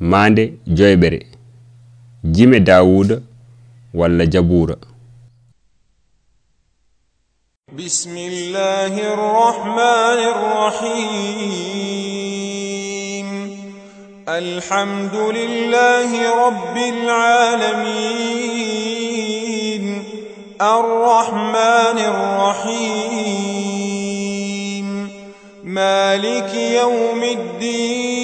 mande joyɓere jime dawuda walla jabura بسم الله الرحمن الرحيم الحمد لله رب العالمين الرحمن الرحيم مالك يوم الدين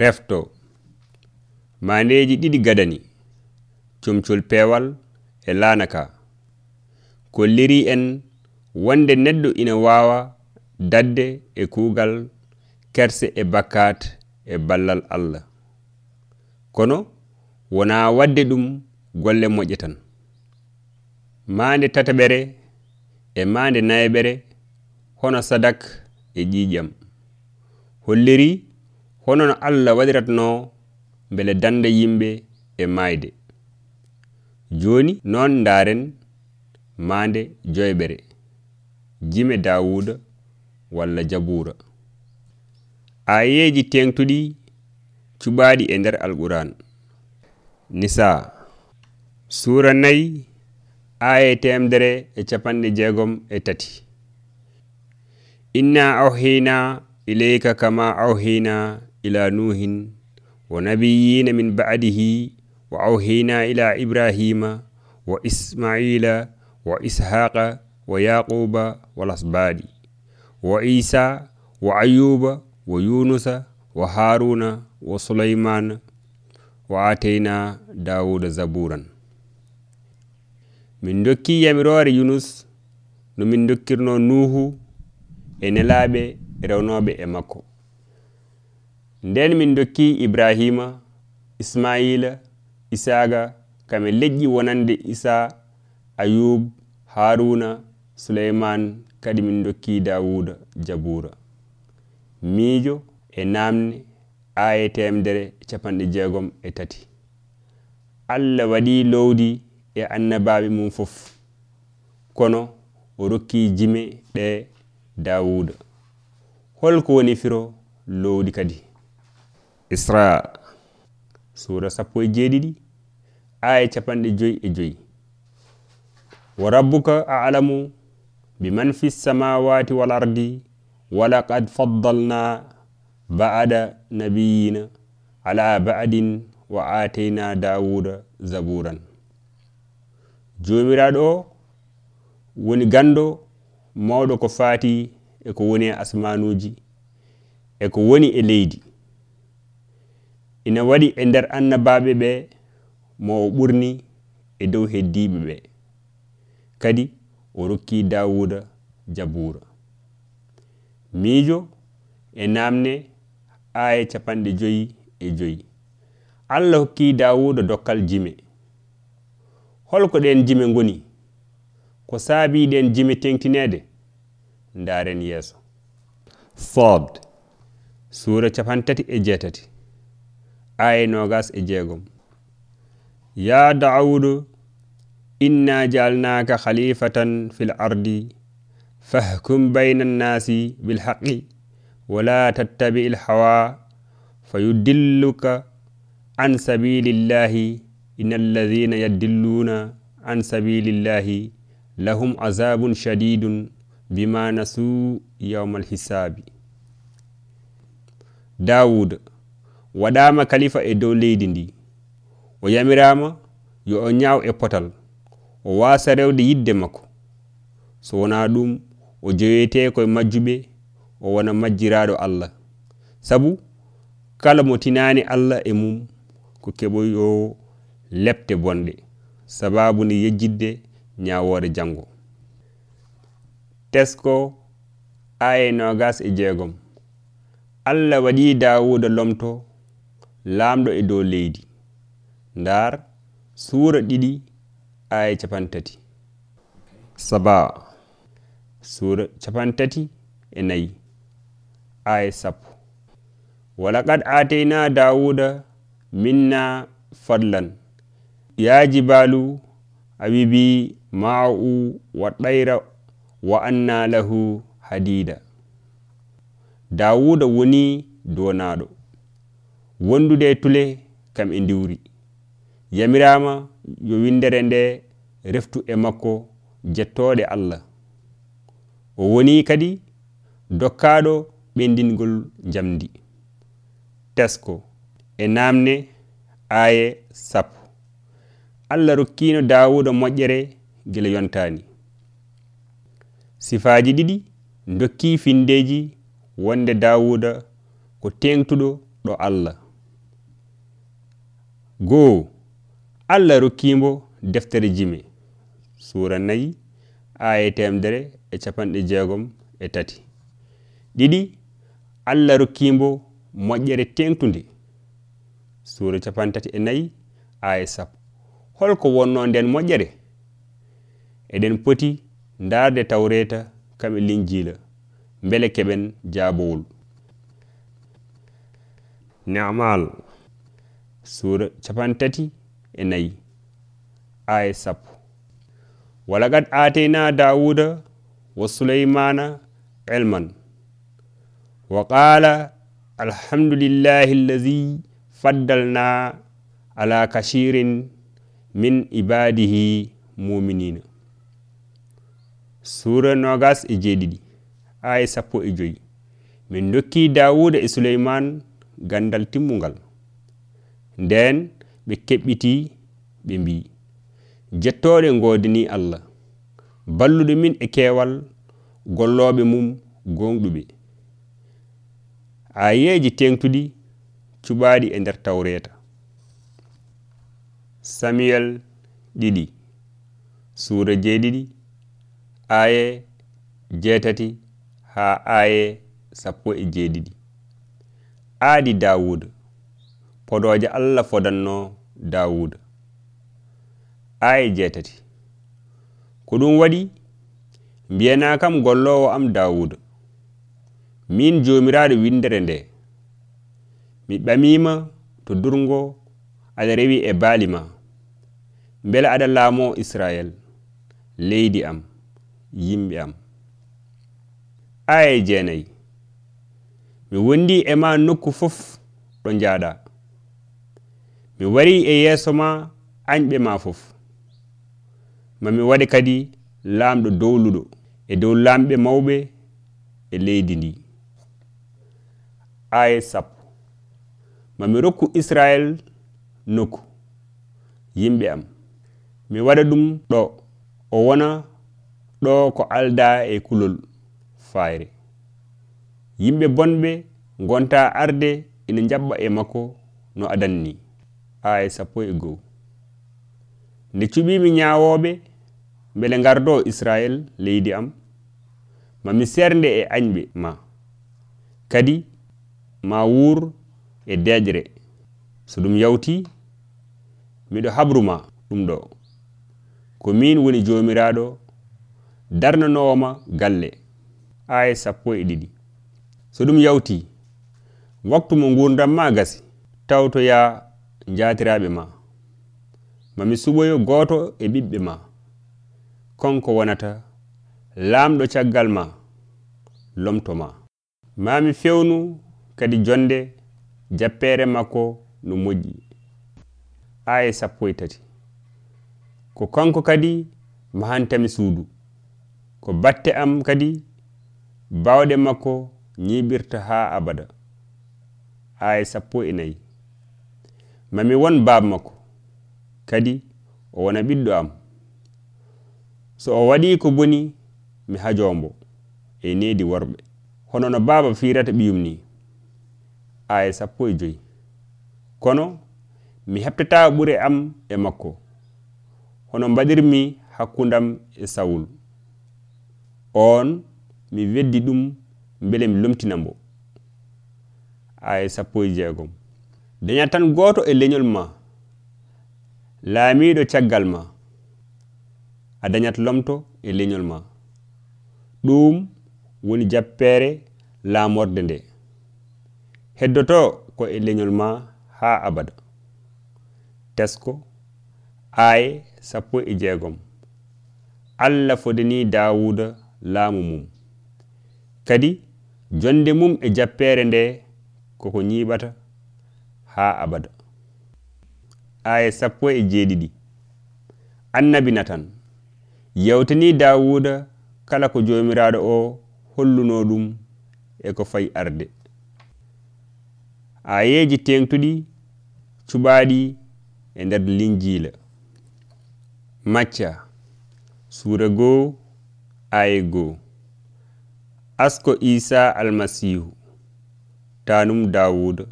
refto. Maneji ɗiɗi gadani comcol peewal e laanaka. Kolliri en wonde neɗɗo ina wawa dadde e kuugal kerse e bakkat e ballal allah. Kono wona wadde ɗum golle moƴƴe tan. Mande tataɓere e mande nayeɓere hono sadak e ƴiƴam holliri hono no allah waɗiratno beele danda yimɓe e mayde. Joni noon daren mande joyɓere jime dawuda walla jabura. Ayeji tengtuɗi cuɓaɗi e nder alquran. Nisa sura nayi aya temdere e capanɗe jeegom e tati. Inna awhina ilayka kama awhina إلى نوح ونبيين من بعده وأوحينا إلى إبراهيم وإسماعيل وإسحاق ويعقوب والأصباد وعيسى وأيوب ويونس وهارون وسليمان وآتينا داود زبورا. من دكي يمرور يونس نمن دكرنا dokkirno nuhu e nelaɓe rewnoɓe nden min dokki ibrahima ismaila isaga kame leƴƴi wonande isa ayub haruna suleyman kadi min dokki dawuda jabura. Miijo e namne aya temdere capanɗe jeegom e tati. Allah waɗi lowdi e annabaɓe mum fof. Kono o rokki jime ɗe dawuda. Holko woni firo lowdi kadi. isra. Sura sappo e jeeɗiɗi aya capanɗe joyi e joyi. Wa rabbuka alamu biman fi samawati wal ardi walaqad faddalna ba'ada nabiyina ala ba'adin wa ateyna dawuda zaburan jomiraɗo o woni gando mawɗo ko faati eko woni e asmanuji eko woni e leydi. ina waɗi e nder annabaɓe ɓe mo o ɓurni e dow heddiɓe ɓe. Kadi o rokki dawuda jabura miijo e namne aya capanɗe joyi e joyi. Allah hokki dawuda dokkal jime. Holko ɗen jime goni ko saabiɗen jime tengtinede ndaren yeeso. Fod sura capantati e jeetati. Aya nogas e jeegom ya daudu inna jaalnaka khalifatan fil ardi fahkum bayna nnasi bilhaqi wala tattabi il hawa fayudilluka an sabilillahi in alladhina yaddilluna an sabilillahi lahum azabun shadidun bima nasu yawma alhisabi dawuda waɗama kalifa e dow leydi ndi. O yamirama yo o ñaaw e potal o wasa rewde yidde makko. So wona ɗum o jeyoyete koye majjuɓe o wona majjiraɗo allah. Sabu kala mo tinani allah e mum ko keɓoyo lepte bonɗe sababu nde yejjidde ñawore janggo tesko aya nogas e jeegom. Allah waɗi dawuda lomto lamɗo e dow leydi ndaar suura ɗiɗi aya capan tati saba suura capan tati e nayi aya sappo. Walaqad ateyna dawuda minna fadlan. Ya jibalu awibi ma'u wa ɗayra wa anna lahu hadida dawuda woni donaɗo wondude e tule kam e diwri yamirama yo windere nde reftu e makko jettoɗe allah. O woni kadi dokkaɗo ɓendingol jamdi tesko e namne aaye sappo. Allah rokkino dawuda moƴƴere gila yontani sifaji ɗiɗi dokki findeji wonde dawuda ko tengtuɗo ɗo allah. goo allah rokkimo deftere jime sura nayi aya temdere e capanɗe jeegom e tati. Ɗiɗi allah rokkimbo moƴƴere tengtude sura capantati e nayi aya sappo. Holko wonno nden moƴƴere? Eɗen poti darde tawreta kaɓe linjila mbele keɓen jaabowol. Nemal sura capantati e nayi aya sappo. Walagad ateyna dawuda wa sulaymana elman wa qala alhamdulillahi allazi faddalna ala kashirin min ibadihi muminina sura nogas e jeeɗiɗi aya sappo e joyi. Min dokki dawuda e suleyman gandal timmungal nden ɓe keɓɓiti ɓe mbi. Jettoɗe godini allah balluɗo min e kewal golloɓe mum gonɗuɓe. Ayeji tengtuɗi cuɓaɗi e nder tawreta samuel ɗiɗi suura jeeɗiɗi aaye jeetati ha aaye sappo e jeeɗiɗi. Aadi dawuda podoje allah fodanno dawuda aya jeetati ko ɗum waɗi mbiyana kam gollowo am dawuda min jomiraɗo windere nde. Mi ɓamima to durgo aɗa rewi e baali ma. Beele aɗa laamo israel leydi am yimɓe am. Aya jeenayi mi wondi e ma nokku fof ɗo njaaɗa. mi wari e yeeso ma añɓe ma fof. Mami waɗe kadi laamɗo dowluɗo e dow laamɓe mawɓe e leydi ndi. Aya sappo. Mami rokku israel nokku. Yimɓe am. Mi waɗa ɗum ɗo. O wona ɗo ko alda e kulol fayre. Yimɓe bonɓe gonta arde ina jaɓɓa e makko no adanni aya e sappo e goho nde cuɓimi ñawoɓe beele gardo israel leydi am mami sernde e añɓe ma. Kadi ma wuur e deƴre so ɗum yawti miɗo habruma ɗum ɗo. Ko min woni jomiraɗo darnanowoma galle. Aya e sappo e ɗiɗi. So ɗum yawti waktu mo gurdam ma gasi tawtoya jatiraɓe ma. Mami suɓoyo goto e ɓiɓɓe ma. Konko wonata laamɗo caggal ma lomto ma. Mami fewnu kadi jonde jappere makko no moƴƴi aya sappo e tati. Ko kanko kadi mahantami suudu. Ko batte am kadi bawɗe makko ñiɓirta ha abada. Aya sappo e nayyi mami won baaba makko. Kadi o wona ɓiɗɗo am. So o waɗi ko boni mi hajombo e nedi worɓe. Hono no baaba firata ɓiyum ni? Aya sappo e joyi. Kono mi heɓtata ɓure am e makko. Hono mbaɗirmi hakkundam e sawul. On mi weddi ɗum beele mi lomtinambo aya sappo e jeegom. dañat tan gooto e leñol ma laamiiɗo caggal ma a dañat lomto e leñol ma. Ɗum woni jappeere laamorde nde. Heddoto ko e leñol ma haa abada. Tesko aaye sappo e jeegom. Allah fodani dawuda laamu mum. Kadi jonde mum e jappeere nde koko ñiiɓata haa abada. Aya sappo e jeeɗiɗi annabi natan yewtani dawuda kala ko jomiraɗo o holluno ɗum e ko fayi arde. Ayeji tengtuɗi cuɓaɗi e nder linjila macca sura goo aya goo. Asko isa almasihu tanum dawuda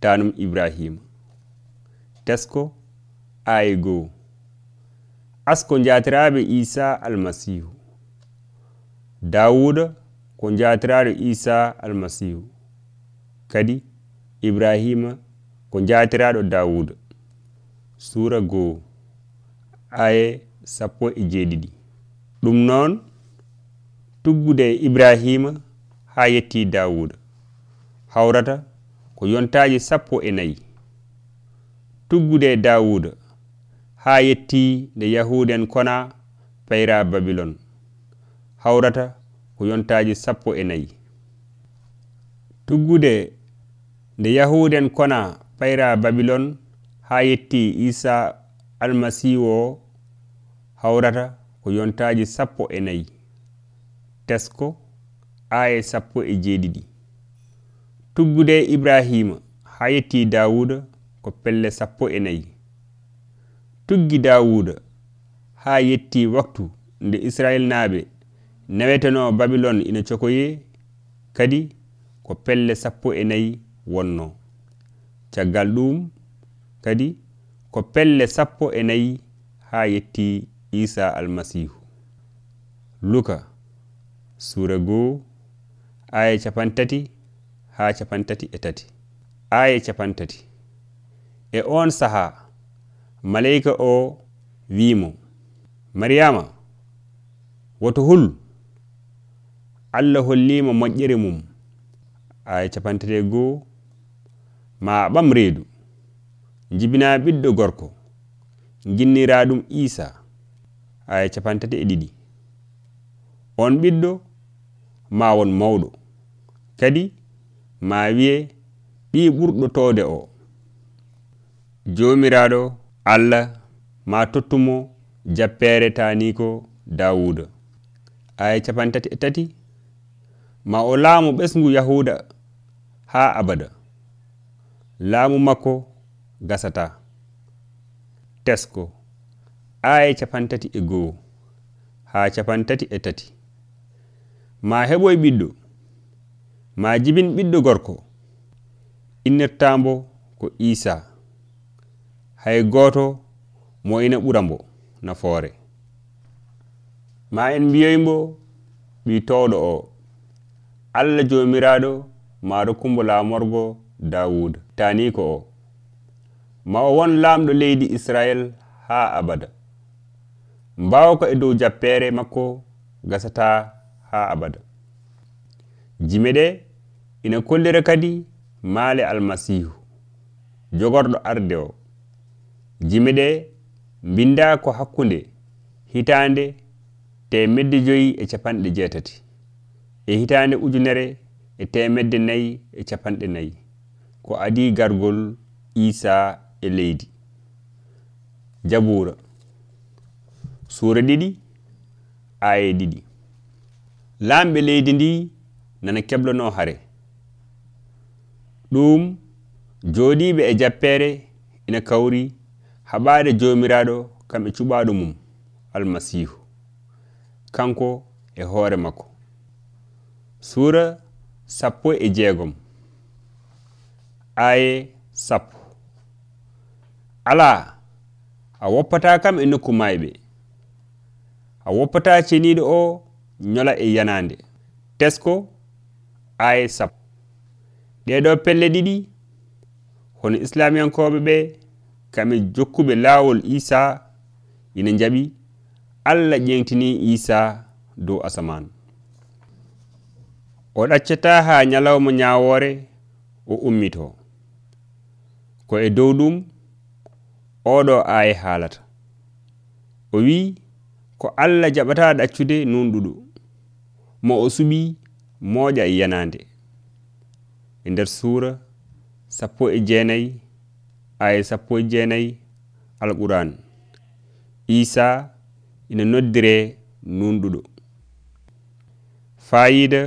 tanum ibrahima tesko aye goo asko jatiraɓe isa almasihu. Dawuda ko jatiraɗo isa almasihu. Kadi ibrahima ko jatiraɗo dawuda sura goo aye sappo e jeeɗiɗi ɗum noon tuggude ibrahima ha yetti dawuda hawrata ko yontaji sappo e nayi. Tuggude e dawuda ha yetti nde yahuda en kona payra babilon. Hawrata ko yontaji sappo e nayi. Tuggude nde yahuda en kona payra babilon ha yetti isa almasihu o hawrata ko yontaji sappo e nayi. Tesko aya sappo e jeeɗiɗi tuggude ibrahima ha yetti dawuda ko pelle sappo e nayyi tuggi dawuda ha yetti waktu nde israel naaɓe naweteno babilon ina cokoye kadi ko pelle sappo e nayyi wonno. Caggal ɗum kadi ko pelle sappo e nayyi ha yetti isa almasihu. Luka sura goo aya capantati. ha capantati e tati. Aya capantati. E on saha malayika o wimo maryama woto hul. Allah hollima moƴƴere mum. Aya capantati e goo ma ɓam reedu. Jibina ɓiɗɗo gorko. Ginnira ɗum isa aya capantati e ɗiɗi. On ɓiɗɗo ma won mawɗo. Kadi ma wiye ɓi ɓurɗo towde o. Jomiraɗo allah ma tottumo jappere taniko dawuda. Aya capantati e tati ma o laamu ɓesgu yahuda ha abada. Laamu makko gasata. Tesko aya capantati e goo ha capantati e tati. Ma heɓoy ɓiɗɗo ma jibin ɓiɗɗo gorko innirtambo ko isa hay goto mo ina ɓura mbo nafoore. Ma en mbiyoymbo ɓi towɗo o. Allah jomiraɗo maɗo kumbo lamorgo dawuda taniko o. Ma o won lamɗo leydi israel ha abada. Mbawko e dow jappere makko gasata ha abada. Jime ɗe ina kollira kadi maale almasihu jogorɗo arde o. Jimi ɗe binda ko hakkunde hitande temedde joyi e capanɗe jeetati. E hitande ujunere e temedde nayi e capanɗe nayi. Ko adi gargol isa e leydi. Jabura suura ɗiɗi aye ɗiɗi. Lamɓe leydi ndi nana keblano hare. ɗum joɗiɓe e jappere ina kawri haɓade jomiraɗo kamɓe cuɓaɗo mum almasihu kanko e hoore makko. Sura sappo e jeegom. Aye sappo. Ala a woppata kam e nokku mayɓe a woppata ceniɗo o ñola e yanande tesko aye sappo. Ɗeɗo pelle ɗiɗi. Hono islamiyankoɓe ɓe kamɓe jokkuɓe lawol isa ina jaɓi allah ƴeŋtini isa dow asaman o ɗaccata ha ñalawma ñawore o ummito. Ko e dow ɗum oɗo aya haalata. O wi ko allah jaɓata ɗaccude nunɗuɗo mo o suɓi moƴa e yanade e nder suura sappo e jeenayi aya sappo e jeenayi alquran. Isa ina noddire nunɗuɗo fayida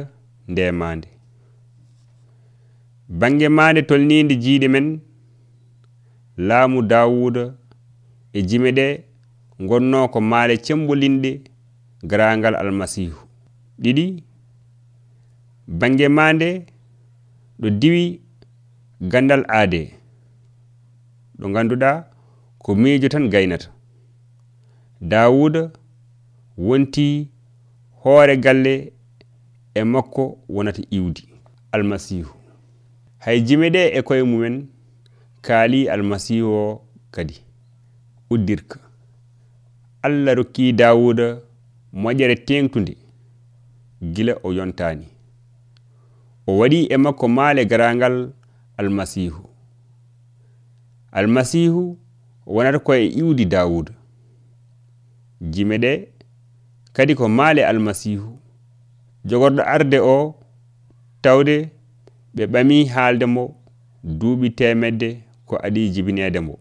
ndemande bange mande tolnide jiiɗe men laamu dawuda e jime ɗe gonno ko maale cembolinɗe garagal almasihu ɗiɗi bange mande ɗo diwi gandal aade. Ɗo ganduɗa ko miijo tan gaynata. Dawuda wonti hoore galle e makko wonata iwdi almasihu hay jime ɗe e koye mumen kaali almasihu o kadi uddirka. Allah rokki dawuda moƴere tengtude gila o yontani o waɗi e makko maale garagal almasihu almasihu wonata koye iwdi dawuda jime ɗe kadi ko maale almasihu jogorɗo arde o tawde ɓe ɓami haalde mo duuɓi temedde ko adi jibinede mo.